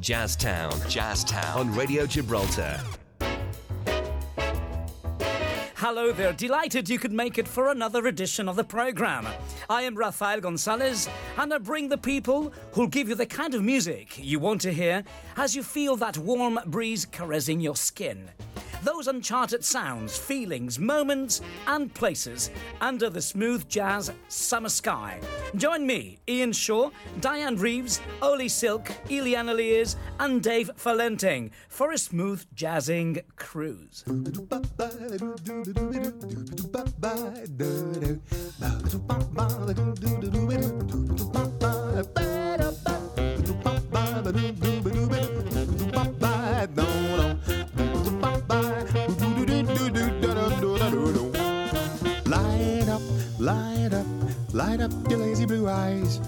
Jazztown. Jazztown. On Radio Gibraltar. Hello there, delighted you could make it for another edition of the programme. I am Rafael Gonzalez, and I bring the people who'll give you the kind of music you want to hear as you feel that warm breeze caressing your skin those uncharted sounds, feelings, moments, and places under the smooth jazz summer sky. Join me, Ian Shaw, Diane Reeves, Oli Silk, Eliane Elias, and Dave Valentin for a smooth jazzing cruise. eyes.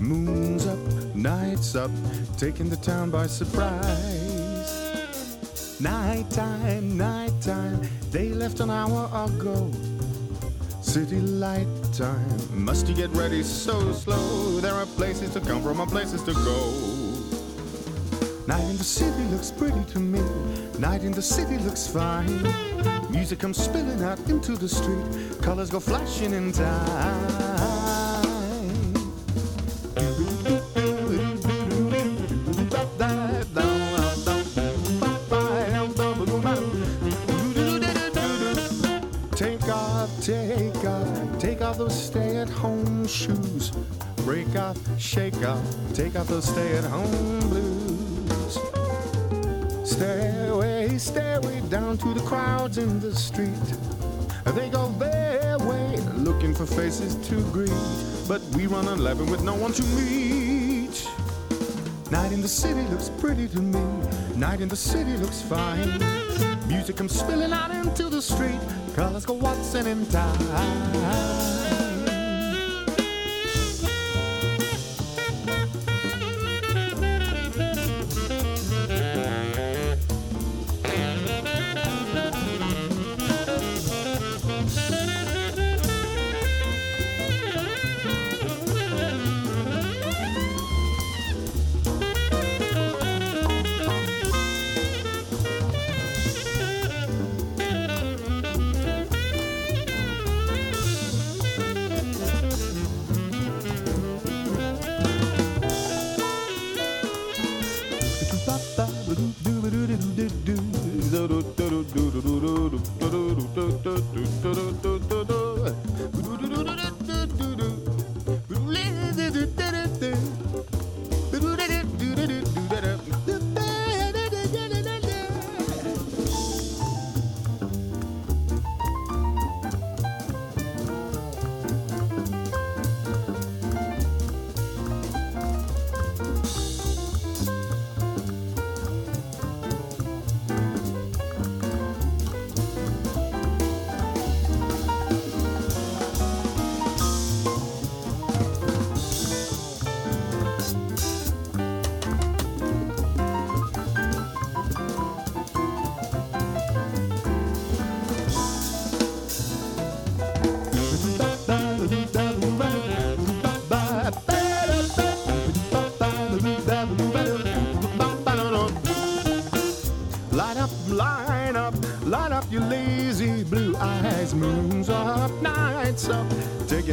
Moon's up, night's up, taking the town by surprise. Nighttime, nighttime, they left an hour ago. City light time, must you get ready so slow? There are places to come from and places to go. Night in the city looks pretty to me. Night in the city looks fine. Music comes spilling out into the street. Colors go flashing in time. Shoes. Break off, shake off, take off the stay at home blues. Stairway, stairway down to the crowds in the street. They go their way, looking for faces to greet. But we run 11 with no one to meet. Night in the city looks pretty to me. Night in the city looks fine. Music comes spilling out into the street. Colors go waltzing in time.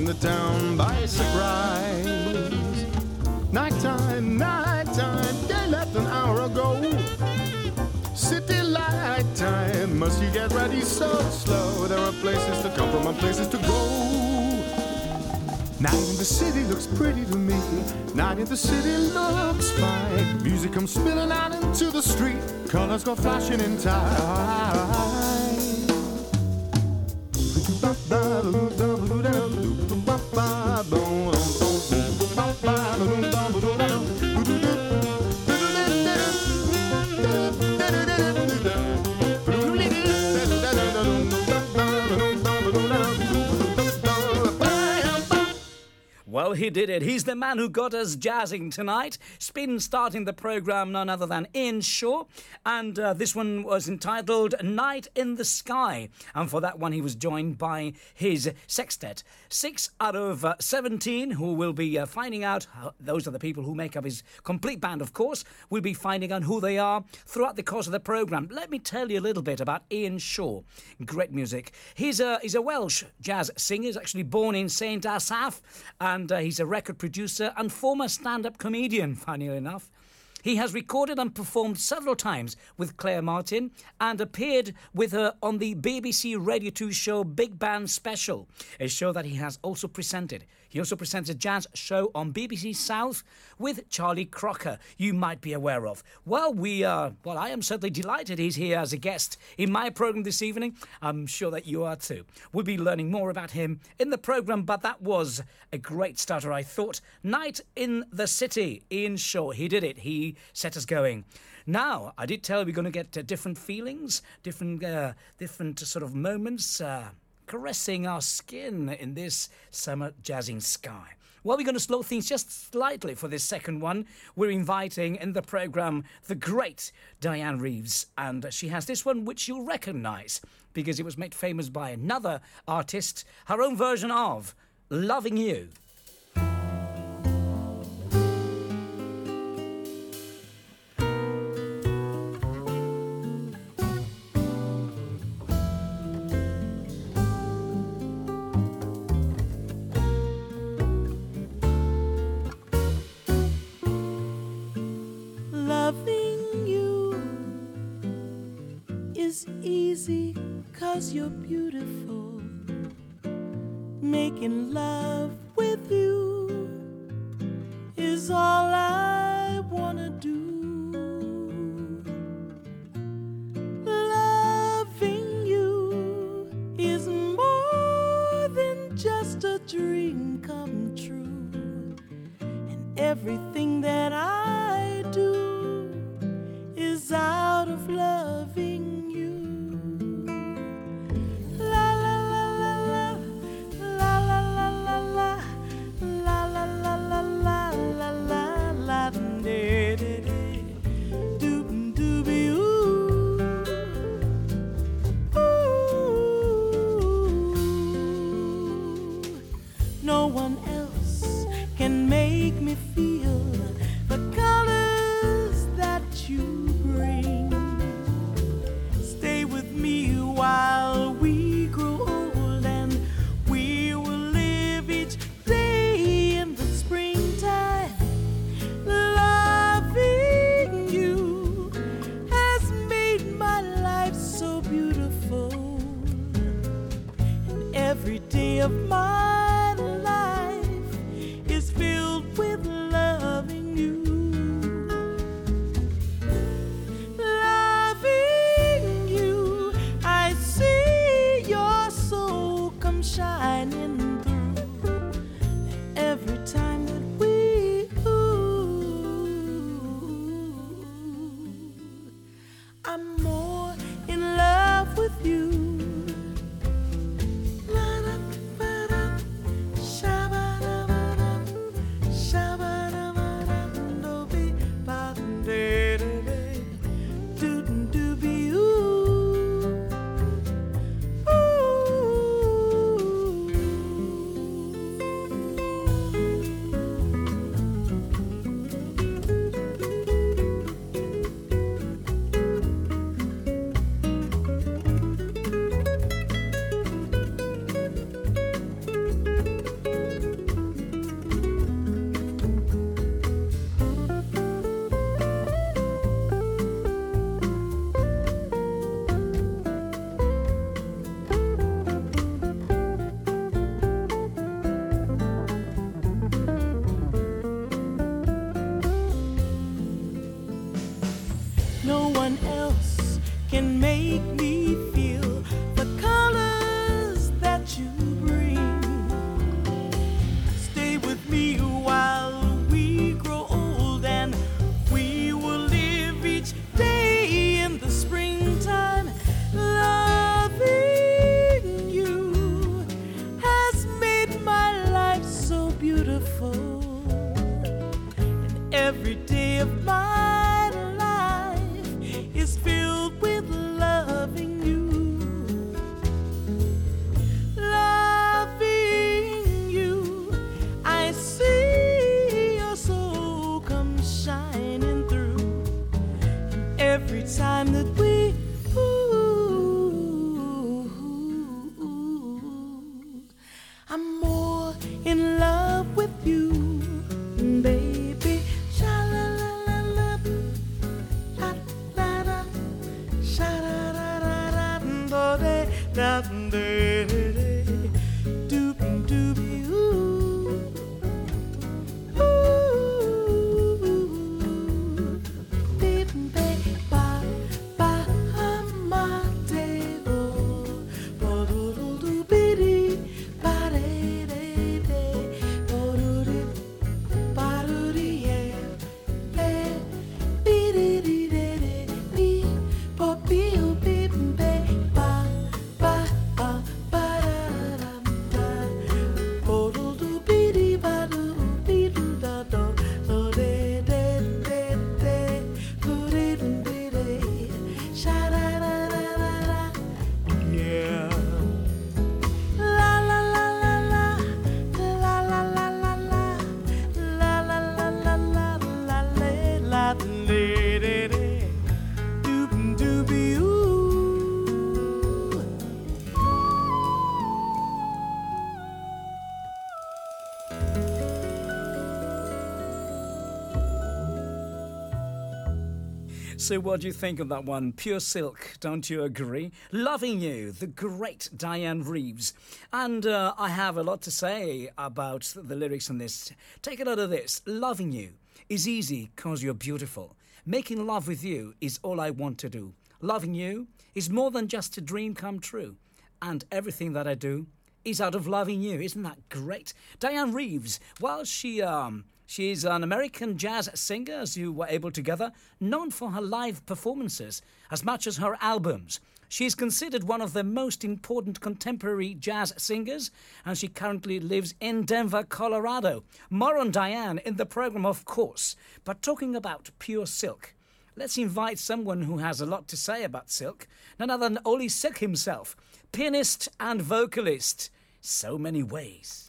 The town by surprise Nighttime, nighttime, night left an hour ago. city light time, must you get ready so slow? There are places to come from and places to go. Night in the city looks pretty to me. Night in the city looks fine. Music comes spilling out into the street. Colors go flashing in time ba, ba. Well, he did it. He's the man who got us jazzing tonight. Spin starting the program, none other than Ian Shaw. And uh, this one was entitled Night in the Sky. And for that one, he was joined by his sextet. Six out of uh, 17 who will be uh, finding out, those are the people who make up his complete band, of course, we'll be finding out who they are throughout the course of the program. Let me tell you a little bit about Ian Shaw. Great music. He's a, he's a Welsh jazz singer. He's actually born in St. Asaph. And he's a record producer and former stand up comedian, funny enough. He has recorded and performed several times with Claire Martin and appeared with her on the BBC Radio 2 show Big Band Special, a show that he has also presented. He also presents a jazz show on BBC South with Charlie Crocker, you might be aware of. Well, we are, well, I am certainly delighted he's here as a guest in my program this evening. I'm sure that you are too. We'll be learning more about him in the program, but that was a great starter, I thought. Night in the City, Ian Shaw, he did it. He set us going. Now, I did tell you we're going to get uh, different feelings, different, uh, different sort of moments. Uh, caressing our skin in this summer jazzing sky. Well, we're going to slow things just slightly for this second one. We're inviting in the program the great Diane Reeves, and she has this one which you'll recognize because it was made famous by another artist, her own version of Loving You. You're beautiful. Making love else can make me So, what do you think of that one? Pure Silk, don't you agree? Loving You, the great Diane Reeves. And uh, I have a lot to say about the lyrics in this. Take a note of this Loving you is easy because you're beautiful. Making love with you is all I want to do. Loving you is more than just a dream come true. And everything that I do is out of loving you. Isn't that great? Diane Reeves, while she um she's an American jazz singer, as you were able to gather, known for her live performances as much as her albums. She is considered one of the most important contemporary jazz singers, and she currently lives in Denver, Colorado. More on Diane in the program, of course. But talking about pure silk, let's invite someone who has a lot to say about silk, none other than Oli Silk himself, pianist and vocalist. So many ways.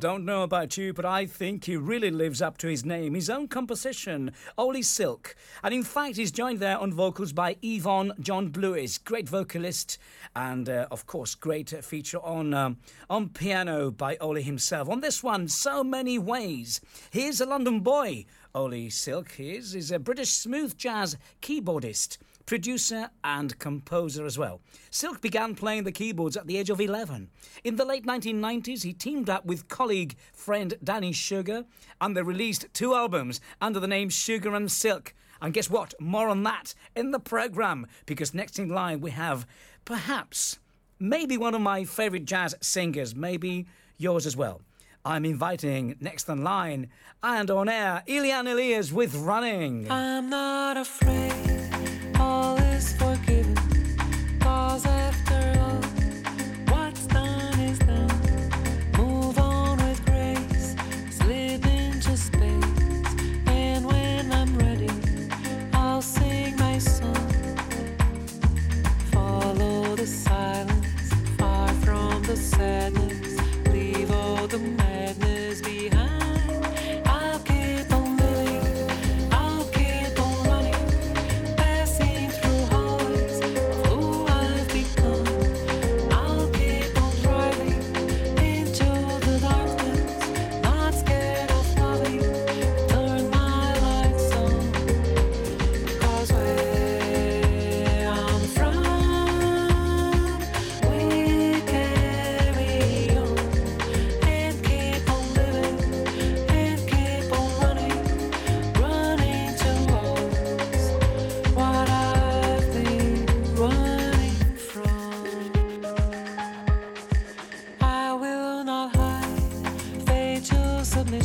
don't know about you, but I think he really lives up to his name, his own composition, Oli Silk. And in fact, he's joined there on vocals by Yvonne John Lewis, great vocalist, and uh, of course, great feature on, um, on piano by Oli himself. On this one, So Many Ways. Here's a London boy, Oli Silk. He is, is a British smooth jazz keyboardist producer and composer as well. Silk began playing the keyboards at the age of 11. In the late 1990s, he teamed up with colleague friend Danny Sugar and they released two albums under the name Sugar and Silk. And guess what? More on that in the programme, because next in line we have perhaps, maybe one of my favourite jazz singers, maybe yours as well. I'm inviting next in line and on air, Eliane Elias with Running. I'm not afraid.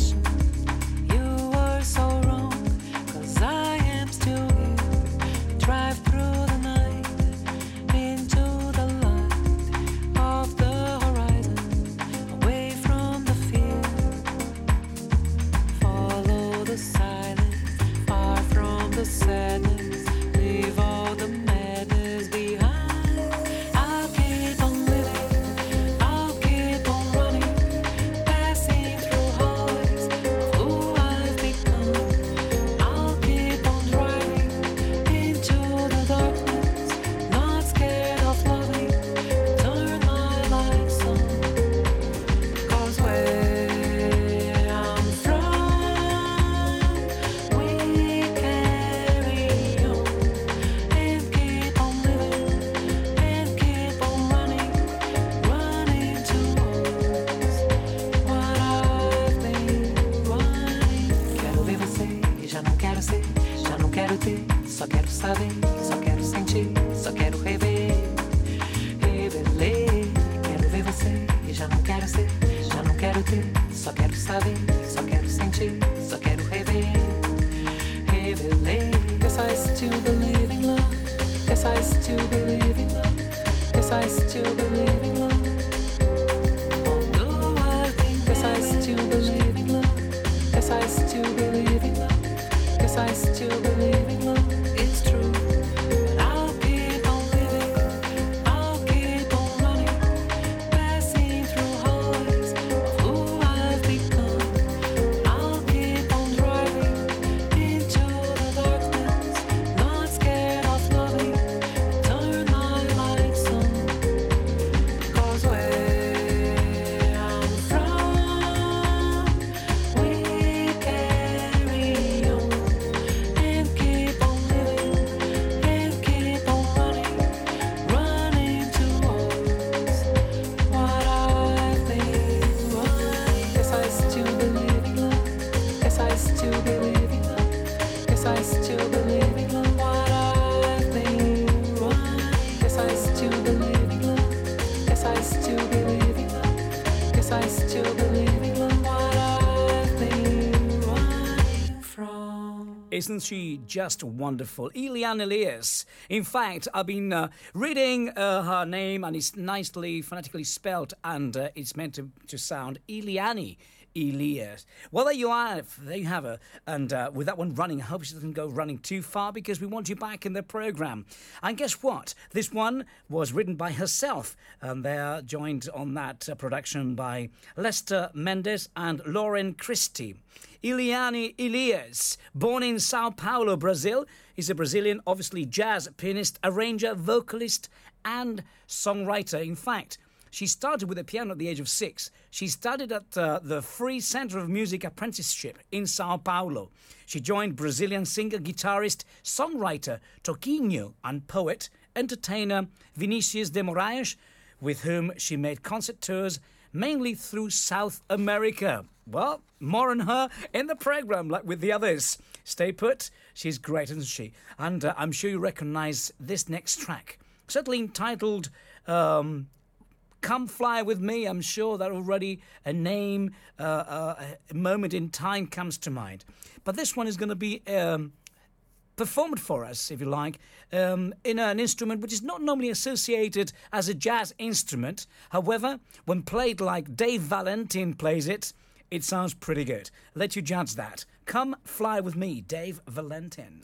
Sessions. Isn't she just wonderful? Eliane Elias. In fact, I've been uh, reading uh, her name and it's nicely phonetically spelled and uh, it's meant to, to sound Eliane. Elias. Well, there you are. There you have her. And uh, with that one running, I hope she doesn't go running too far because we want you back in the program. And guess what? This one was written by herself, and they're joined on that uh, production by Lester Mendez and Lauren Christy. Eliane Elias, born in Sao Paulo, Brazil, is a Brazilian, obviously jazz pianist, arranger, vocalist, and songwriter. In fact, she started with the piano at the age of six. She studied at uh, the Free Center of Music Apprenticeship in Sao Paulo. She joined Brazilian singer, guitarist, songwriter Toquinho and poet, entertainer Vinicius de Moraes, with whom she made concert tours mainly through South America. Well, more on her in the program, like with the others. Stay put. She's great, isn't she? And uh, I'm sure you recognize this next track, certainly entitled um, Come Fly With Me. I'm sure that already a name, uh, uh, a moment in time comes to mind. But this one is going to be. Um, performed for us, if you like, um, in an instrument which is not normally associated as a jazz instrument. However, when played like Dave Valentin plays it, it sounds pretty good. Let you judge that. Come fly with me, Dave Valentin.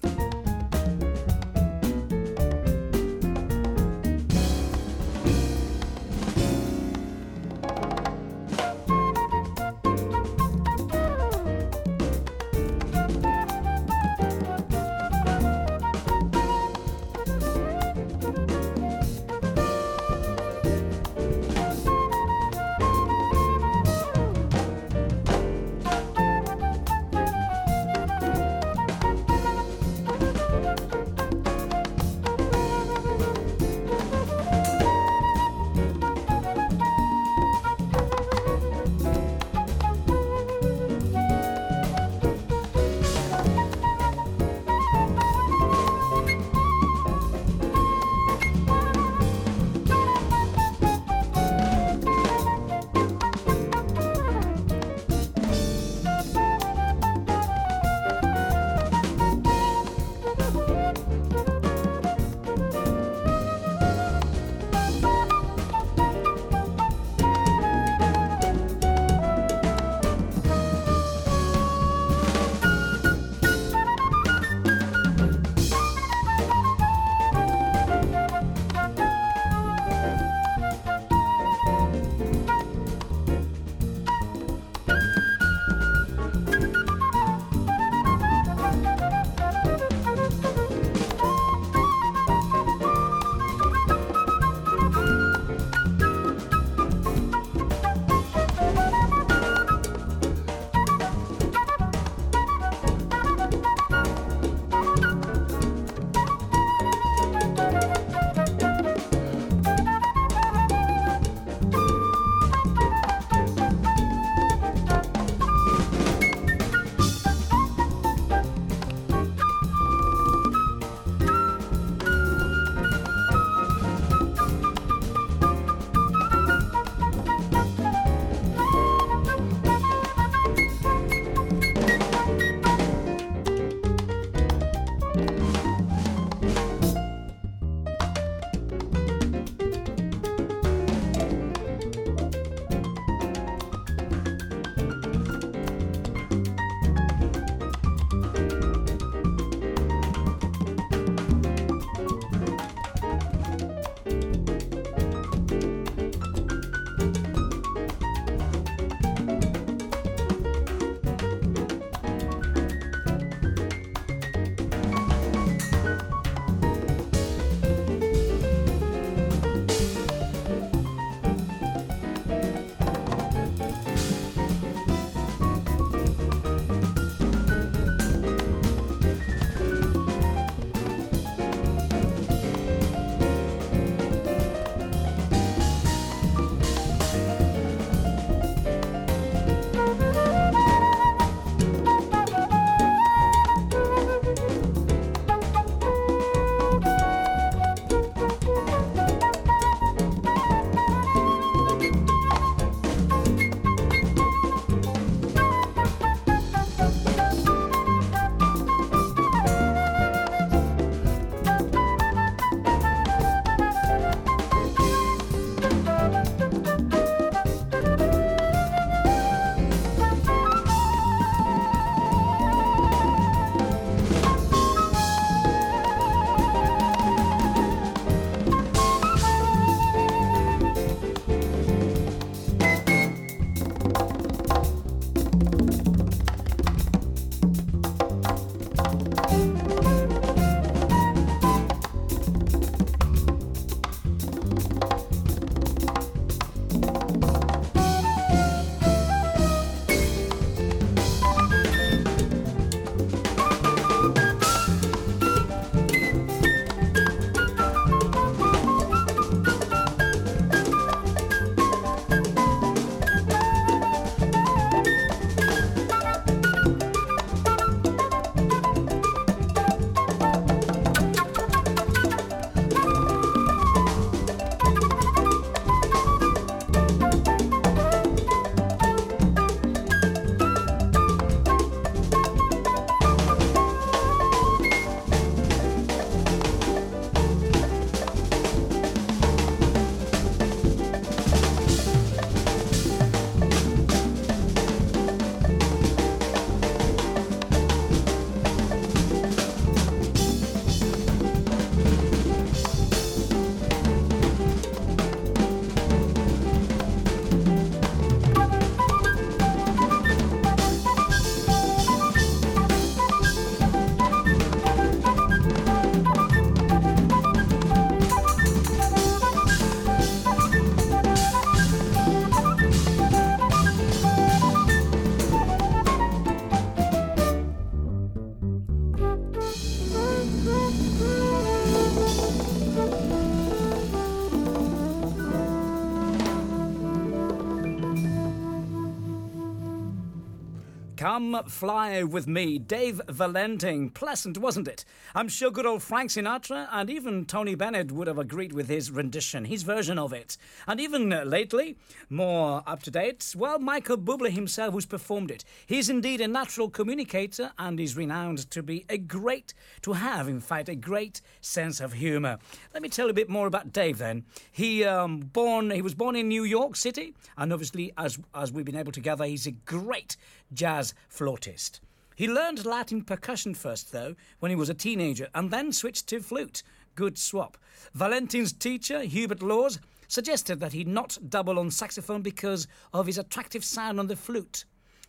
Come Fly With Me, Dave Valentin. Pleasant, wasn't it? I'm sure good old Frank Sinatra and even Tony Bennett would have agreed with his rendition, his version of it. And even lately, more up to date, well, Michael Bublé himself who's performed it. He's indeed a natural communicator and is renowned to be a great, to have, in fact, a great sense of humour. Let me tell you a bit more about Dave then. He um, born, he was born in New York City, and obviously, as, as we've been able to gather, he's a great jazz flautist. He learned Latin percussion first, though, when he was a teenager, and then switched to flute. Good swap. Valentin's teacher, Hubert Laws, suggested that he not double on saxophone because of his attractive sound on the flute.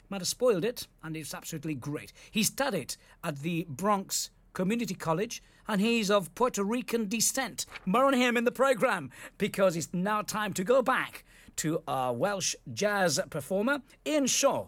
Might have spoiled it, and it's absolutely great. He studied at the Bronx Community College, and he's of Puerto Rican descent. More on him in the program, because it's now time to go back to our Welsh jazz performer, Ian Shaw,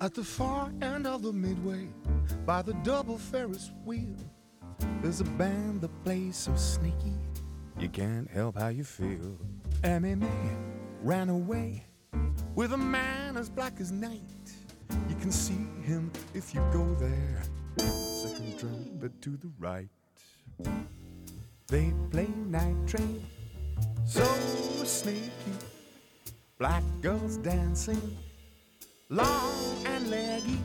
At the far end of the midway, by the double Ferris wheel, there's a band that plays so sneaky, you can't help how you feel. MMA ran away with a man as black as night. You can see him if you go there. Second to the right. They play night train, so sneaky. Black girls dancing, long and leggy.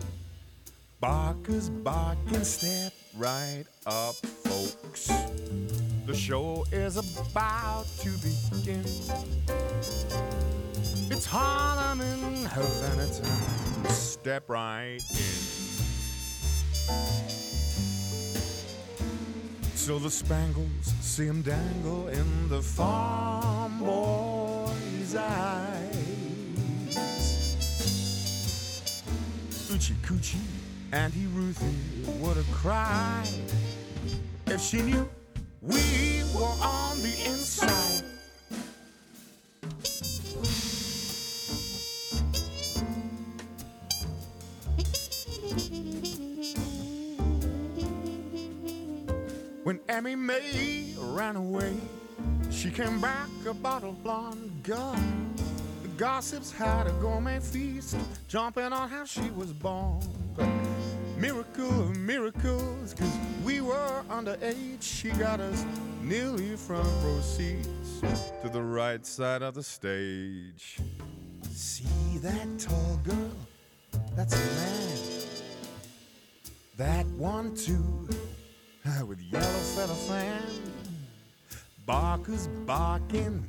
Barkers barking, step right up, folks. The show is about to begin. It's Harlem in Havana time. Step right in. So the Spangles see him dangle in the farm boy's eyes. Oochie coochie, Auntie Ruthie would have cried if she knew we were on the inside. Emmy May ran away, she came back a bottle blonde girl. The gossips had a gourmet feast, jumping on how she was born. But miracle of miracles, cause we were underage. She got us nearly front row seats to the right side of the stage. See that tall girl? That's a man. That one too, with yellow feather fan. Barkers barking.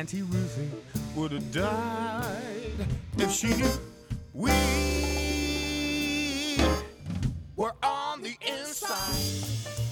Auntie Ruthie would have died if she knew we were on the inside.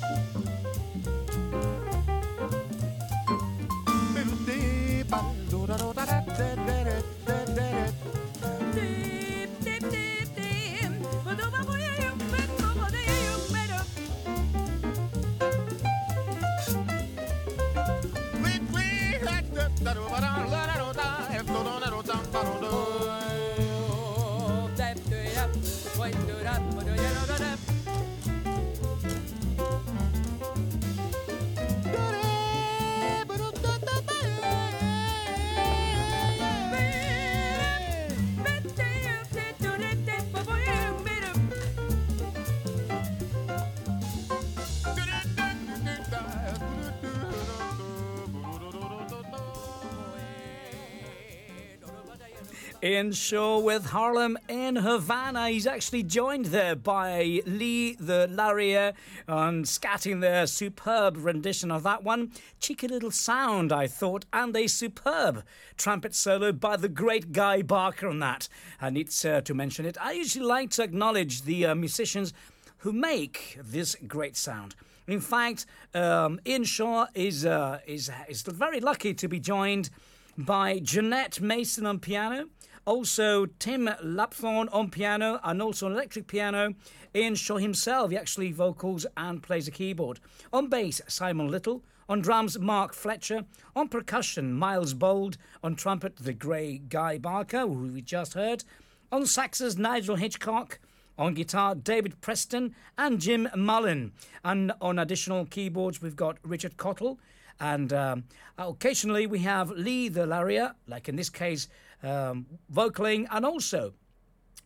In show with Harlem in Havana. He's actually joined there by Lea DeLaria and scatting their superb rendition of that one. Cheeky little sound, I thought, and a superb trumpet solo by the great Guy Barker on that. I need uh, to mention it. I usually like to acknowledge the uh, musicians who make this great sound. In fact, um, Ian Shaw is, uh, is, is very lucky to be joined by Janette Mason on piano, also Tim Lapthorne on piano, and also on electric piano. Ian Shaw himself, he actually vocals and plays a keyboard. On bass, Simon Little. On drums, Mark Fletcher. On percussion, Miles Bould. On trumpet, the grey Guy Barker, who we just heard. On saxes, Nigel Hitchcock. On guitar, David Preston and Jim Mullen. And on additional keyboards, we've got Richard Cottle. And um, occasionally we have Lea DeLaria, like in this case, um, vocaling, and also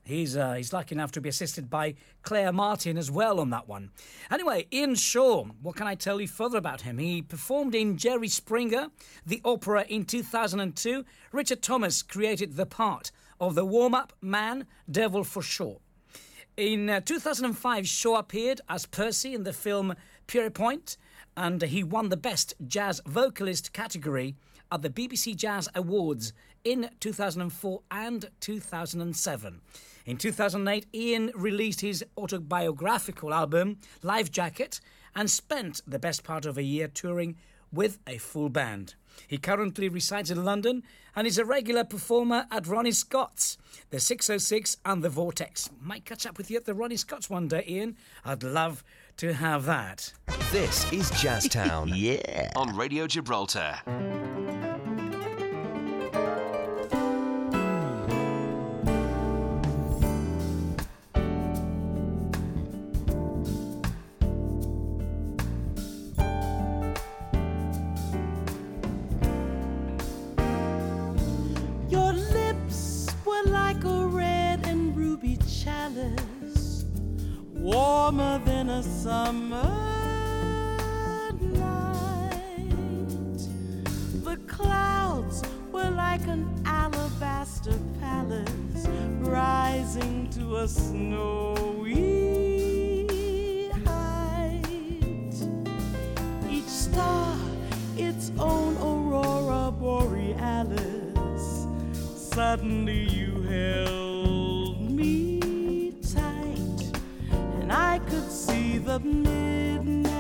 He's uh, he's lucky enough to be assisted by Claire Martin as well on that one. Anyway, Ian Shaw, what can I tell you further about him? He performed in Jerry Springer, the opera in 2002. Richard Thomas created the part of the warm-up man, Devil for Sure. In uh, 2005, Shaw appeared as Percy in the film Pierrepoint, and he won the Best Jazz Vocalist category at the BBC Jazz Awards in 2004 and 2007. In 2008, Ian released his autobiographical album, Life Jacket, and spent the best part of a year touring with a full band. He currently resides in London and is a regular performer at Ronnie Scott's, the 606 and the Vortex. Might catch up with you at the Ronnie Scott's one day, Ian. I'd love to have that. This is Jazztown. yeah. On Radio Gibraltar. Warmer than a summer night. The clouds were like an alabaster palace, rising to a snowy height. Each star its own aurora borealis. Suddenly you held the midnight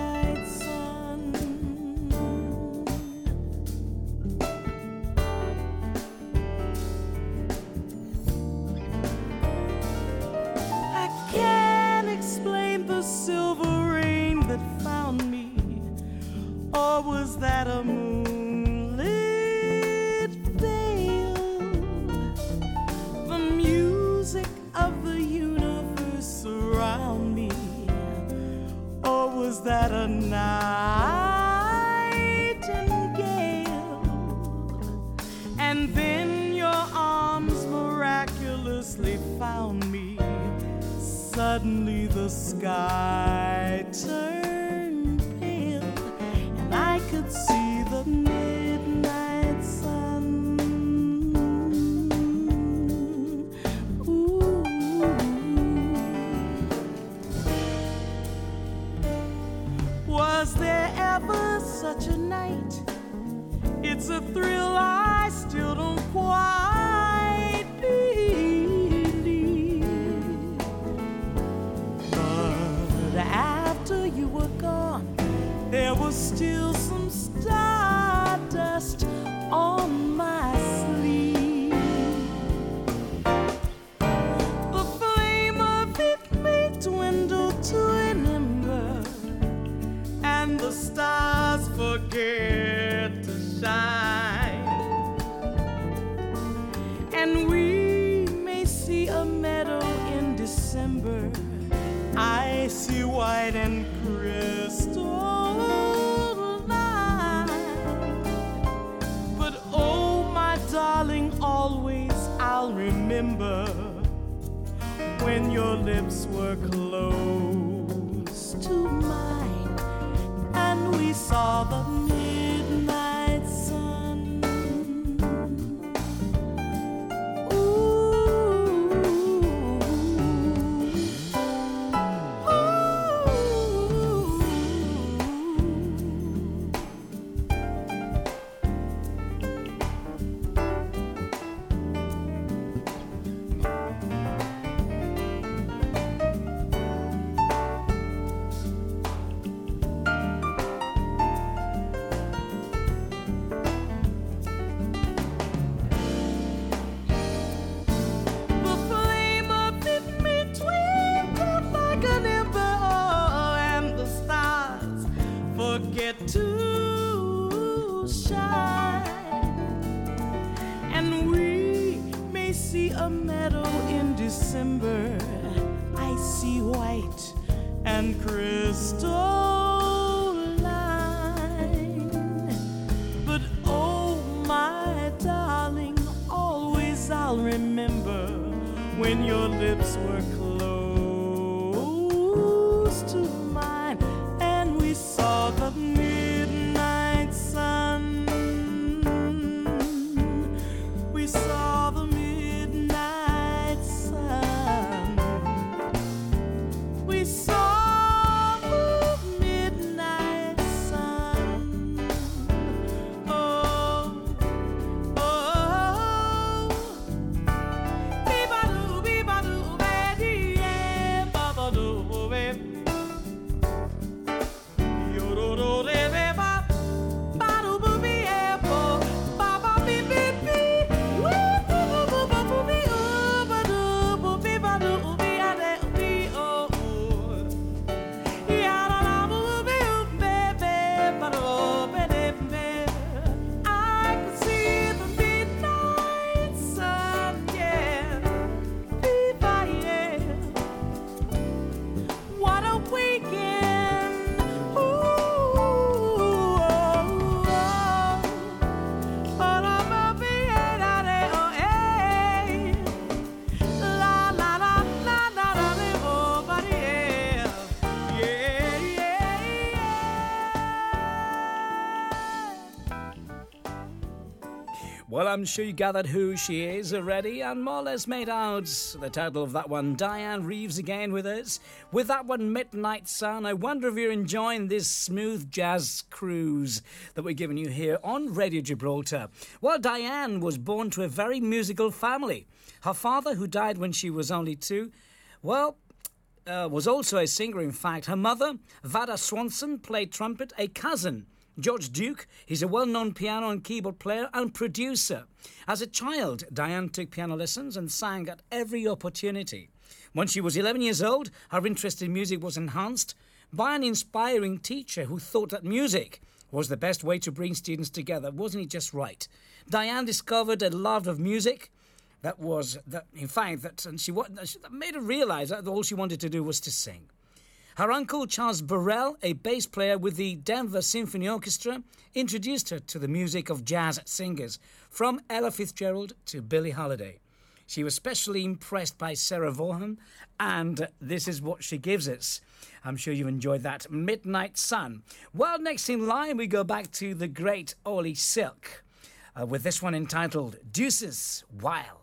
lips were close I'm sure you gathered who she is already and more or less made out the title of that one. Dianne Reeves again with us. With that one, Midnight Sun. I wonder if you're enjoying this smooth jazz cruise that we're giving you here on Radio Gibraltar. Well, Dianne was born to a very musical family. Her father, who died when she was only two, well, uh, was also a singer, in fact. Her mother, Vada Swanson, played trumpet. A cousin, George Duke, he's a well known piano and keyboard player and producer. As a child, Dianne took piano lessons and sang at every opportunity. When she was 11 years old, her interest in music was enhanced by an inspiring teacher who thought that music was the best way to bring students together. Wasn't it just right? Dianne discovered a love of music that was that in fact that and she that made her realize that all she wanted to do was to sing. Her uncle Charles Burrell, a bass player with the Denver Symphony Orchestra, introduced her to the music of jazz singers, from Ella Fitzgerald to Billie Holiday. She was especially impressed by Sarah Vaughan, and this is what she gives us. I'm sure you enjoyed that. Midnight Sun. Well, next in line, we go back to the great Oli Silk uh, with this one entitled Deuces Wild.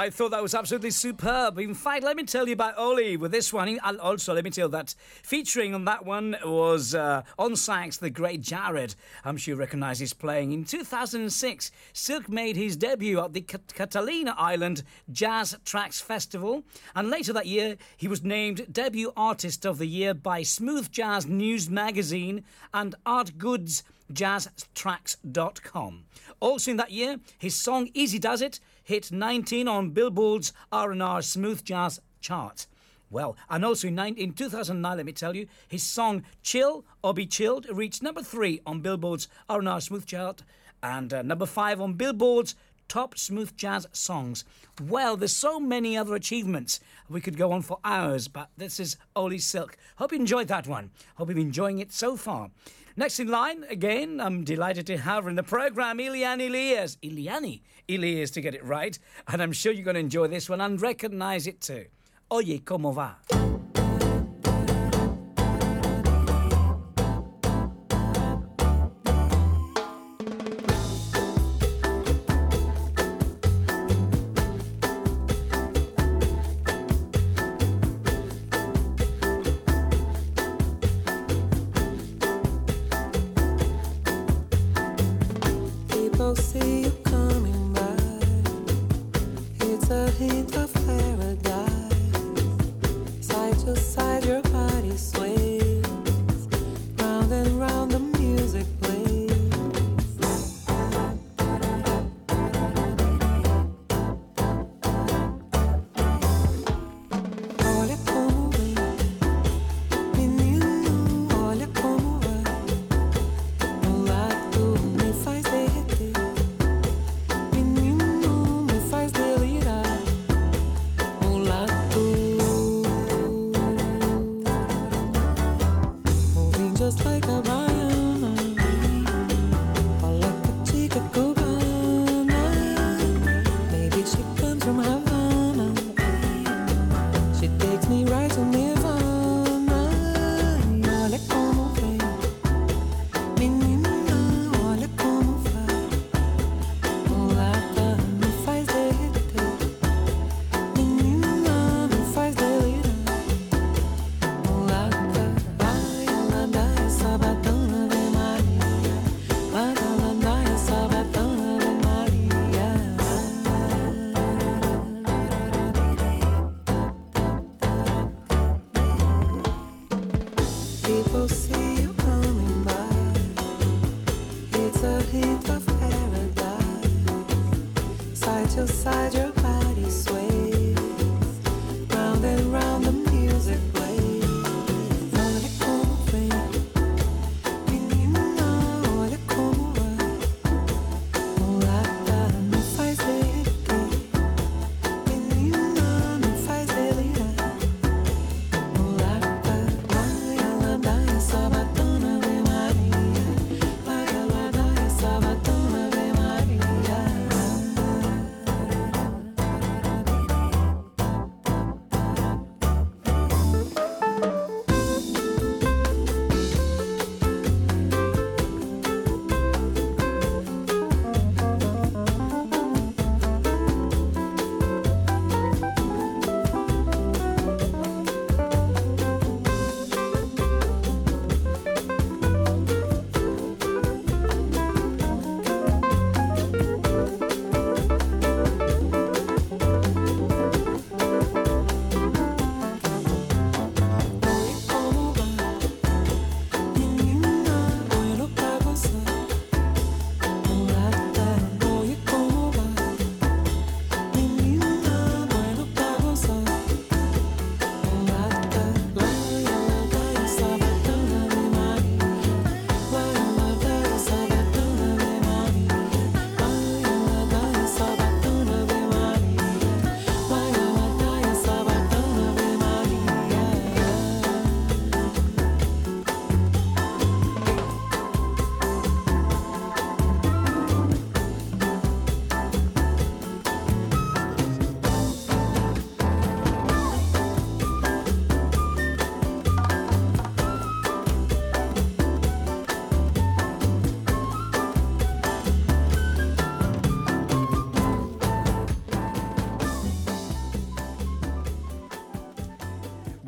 I thought that was absolutely superb. In fact, let me tell you about Oli with this one. Also, let me tell you that featuring on that one was uh, on sax the great Jared. I'm sure you recognise his playing. In 2006, Silk made his debut at the Catalina Island Jazz Tracks Festival, and later that year, he was named Debut Artist of the Year by Smooth Jazz News Magazine and Art Good's jazztrax.com. Also in that year, his song Easy Does It hit 19 on Billboard's R&R Smooth Jazz chart. Well, and also in, in 2009, let me tell you, his song Chill or Be Chilled reached number 3 on Billboard's R&R Smooth chart and uh, number 5 on Billboard's top smooth jazz songs. Well, there's so many other achievements. We could go on for hours, but this is Oli Silk. Hope you enjoyed that one. Hope you've been enjoying it so far. Next in line, again, I'm delighted to have her in the program, Eliane Elias. Eliane Elias to get it right. And I'm sure you're going to enjoy this one and recognize it too. Oye, ¿cómo va?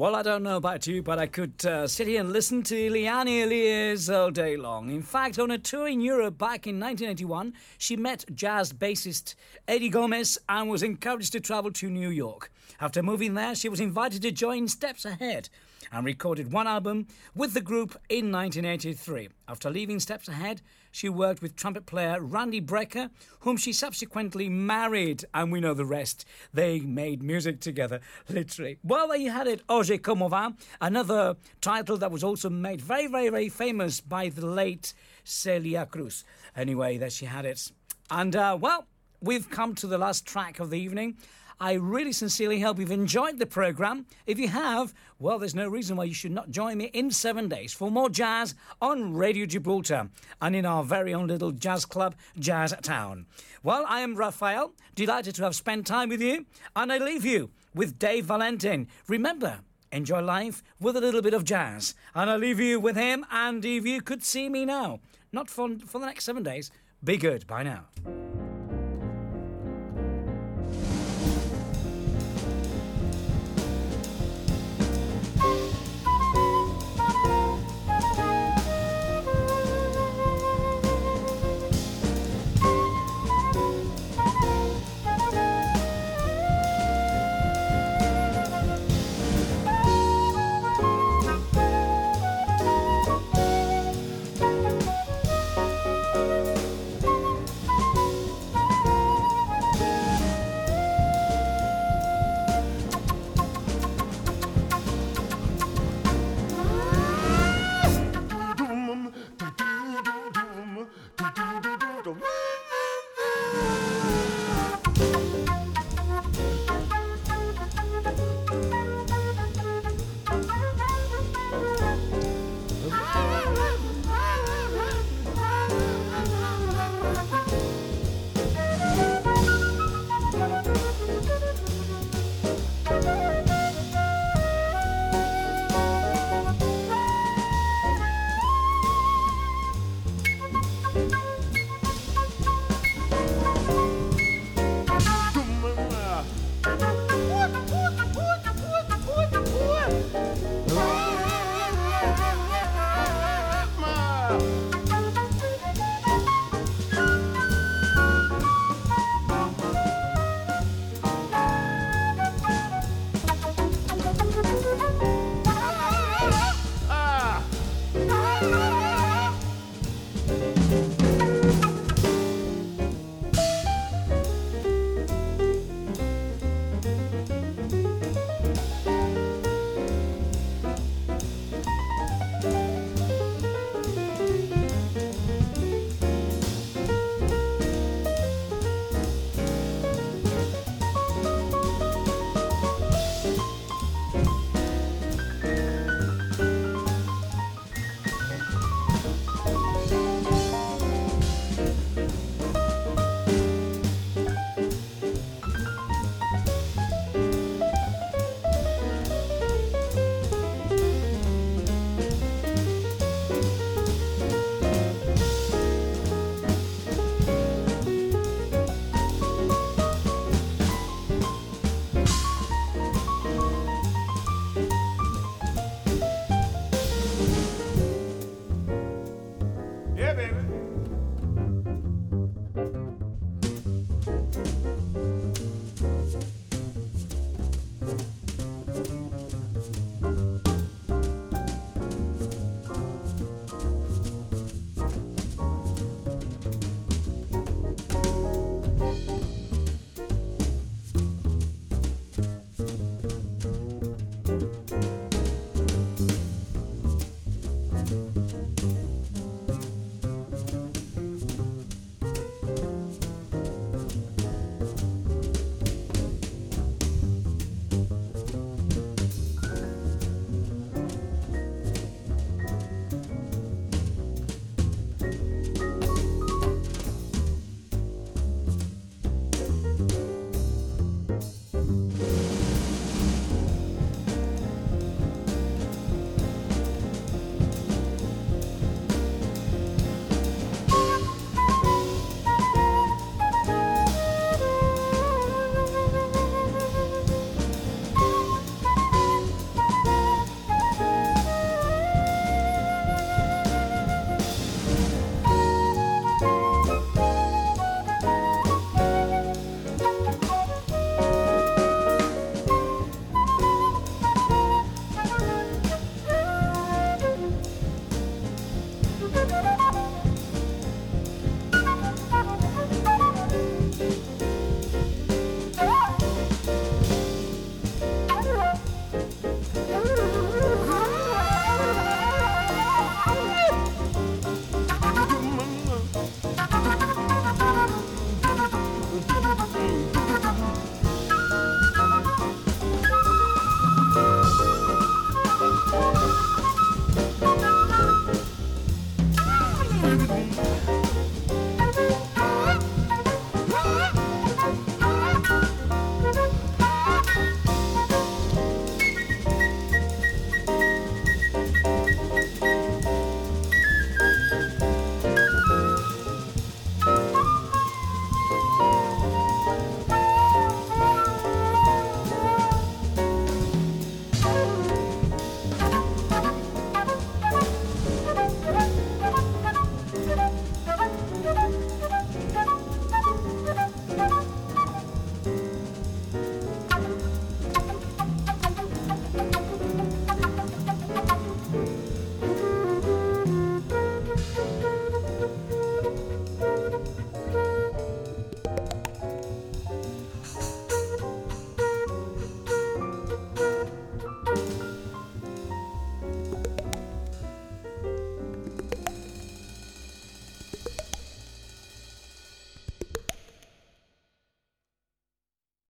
Well, I don't know about you, but I could uh, sit here and listen to Eliane Elias all day long. In fact, on a tour in Europe back in 1981, she met jazz bassist Eddie Gomez and was encouraged to travel to New York. After moving there, she was invited to join Steps Ahead and recorded one album with the group in 1983. After leaving Steps Ahead, she worked with trumpet player Randy Brecker, whom she subsequently married, and we know the rest. They made music together, literally. Well, there you had it, Oye Como Va, another title that was also made very, very, very famous by the late Celia Cruz. Anyway, there she had it. And, uh, well, we've come to the last track of the evening. I really sincerely hope you've enjoyed the programme. If you have, well, there's no reason why you should not join me in seven days for more jazz on Radio Gibraltar and in our very own little jazz club, Jazztown. Well, I am Raphael, delighted to have spent time with you, and I leave you with Dave Valentin. Remember, enjoy life with a little bit of jazz, and I leave you with him. And if you could see me now, not for, for the next seven days, be good. Bye now.